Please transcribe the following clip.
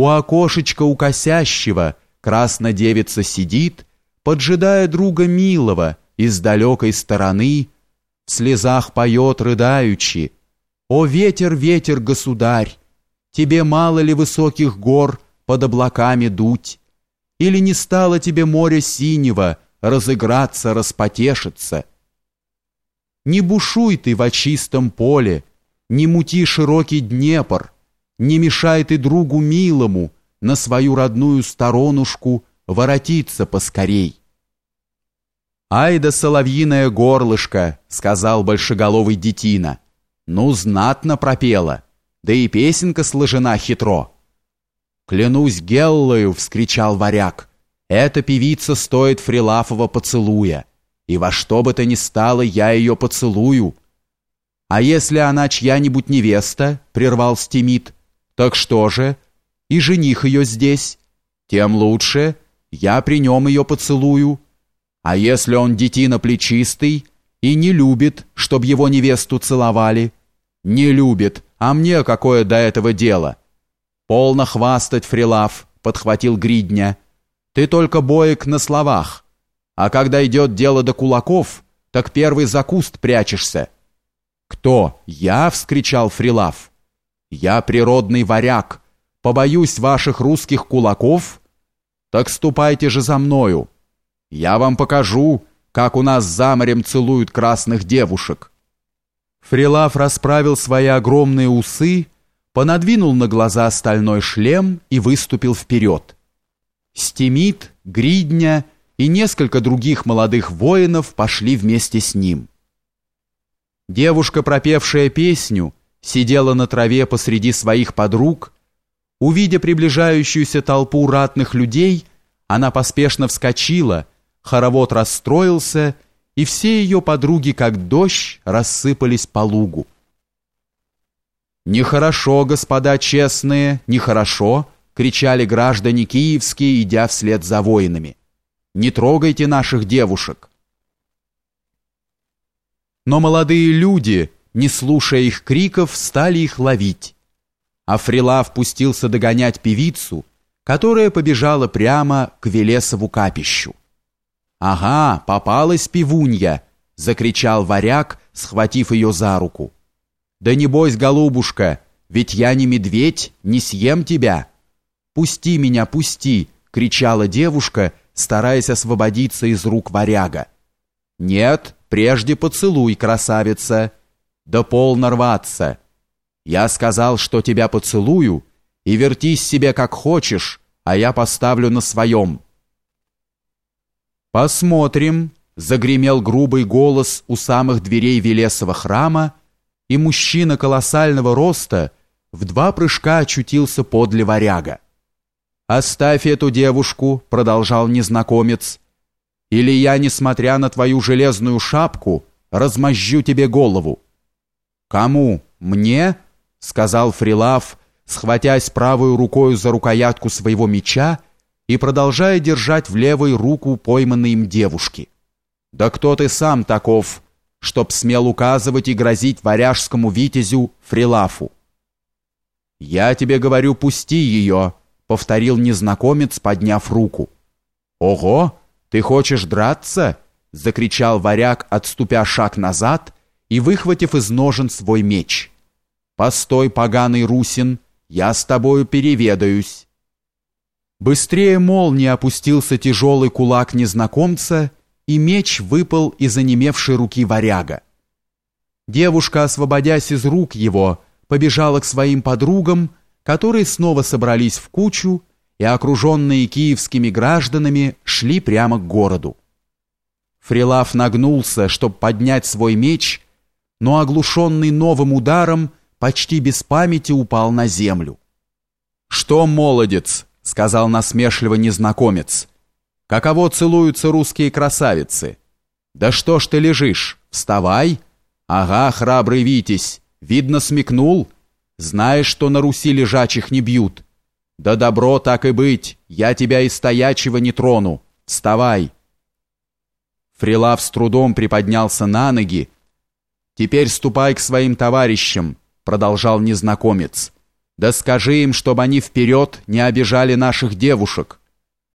У окошечка у косящего красная девица сидит, поджидая друга милого из далекой стороны, в слезах поет рыдаючи. «О, ветер, ветер, государь! Тебе мало ли высоких гор под облаками дуть? Или не стало тебе моря синего разыграться, распотешиться?» Не бушуй ты во чистом поле, не мути широкий Днепр, не мешай ты другу милому на свою родную сторонушку воротиться поскорей. «Ай да соловьиное горлышко!» — сказал большеголовый детина. «Ну, знатно пропела, да и песенка сложена хитро». «Клянусь Геллою!» — вскричал варяг. «Эта певица стоит Фрилафова поцелуя» и во что бы то ни стало я ее поцелую. А если она чья-нибудь невеста, прервал Стимит, так что же, и жених ее здесь, тем лучше, я при нем ее поцелую. А если он детина плечистый и не любит, чтоб его невесту целовали, не любит, а мне какое до этого дело? Полно хвастать, Фрилав, подхватил Гридня. Ты только боек на словах, а когда идет дело до кулаков, так первый за куст прячешься. Кто? Я, вскричал Фрилав. Я природный варяг, побоюсь ваших русских кулаков. Так ступайте же за мною. Я вам покажу, как у нас за морем целуют красных девушек. Фрилав расправил свои огромные усы, понадвинул на глаза стальной шлем и выступил вперед. Стемит, Гридня и несколько других молодых воинов пошли вместе с ним. Девушка, пропевшая песню, сидела на траве посреди своих подруг. Увидя приближающуюся толпу ратных людей, она поспешно вскочила, хоровод расстроился, и все ее подруги, как дождь, рассыпались по лугу. «Нехорошо, господа честные, нехорошо!» — кричали граждане киевские, идя вслед за воинами. Не трогайте наших девушек. Но молодые люди, не слушая их криков, стали их ловить. А Фрила впустился догонять певицу, которая побежала прямо к Велесову капищу. «Ага, попалась пивунья!» — закричал варяг, схватив ее за руку. «Да не бойся, голубушка, ведь я не медведь, не съем тебя!» «Пусти меня, пусти!» — кричала девушка, стараясь освободиться из рук варяга. «Нет, прежде поцелуй, красавица!» «Да полно рваться!» «Я сказал, что тебя поцелую, и вертись себе как хочешь, а я поставлю на своем». «Посмотрим», — загремел грубый голос у самых дверей Велесова храма, и мужчина колоссального роста в два прыжка очутился подле варяга. «Оставь эту девушку», — продолжал незнакомец, «или я, несмотря на твою железную шапку, размозжу тебе голову». «Кому? Мне?» — сказал Фрилав, схватясь правой рукой за рукоятку своего меча и продолжая держать в левой руку пойманной им девушки. «Да кто ты сам таков, чтоб смел указывать и грозить варяжскому витязю Фрилафу?» «Я тебе говорю, пусти ее», повторил незнакомец, подняв руку. Ого, ты хочешь драться? закричал варяг, отступя шаг назад и выхватив из ножен свой меч. Постой, поганый русин, я с тобою переведаюсь. Быстрее молнии опустился тяжелый кулак незнакомца, и меч выпал из онемевшей руки варяга. Девушка, освободясь из рук его, побежала к своим подругам, которые снова собрались в кучу и, окруженные киевскими гражданами, шли прямо к городу. Фрилав нагнулся, чтобы поднять свой меч, но, оглушенный новым ударом, почти без памяти упал на землю. «Что, молодец?» — сказал насмешливо незнакомец. «Каково целуются русские красавицы? Да что ж ты лежишь? Вставай! Ага, храбрый Витязь, видно, смекнул». Знаешь, что на Руси лежачих не бьют? Да добро так и быть, я тебя и стоячего не трону. Вставай!» Фрилав с трудом приподнялся на ноги. «Теперь ступай к своим товарищам», — продолжал незнакомец. Да скажи им, чтобы они вперед не обижали наших девушек.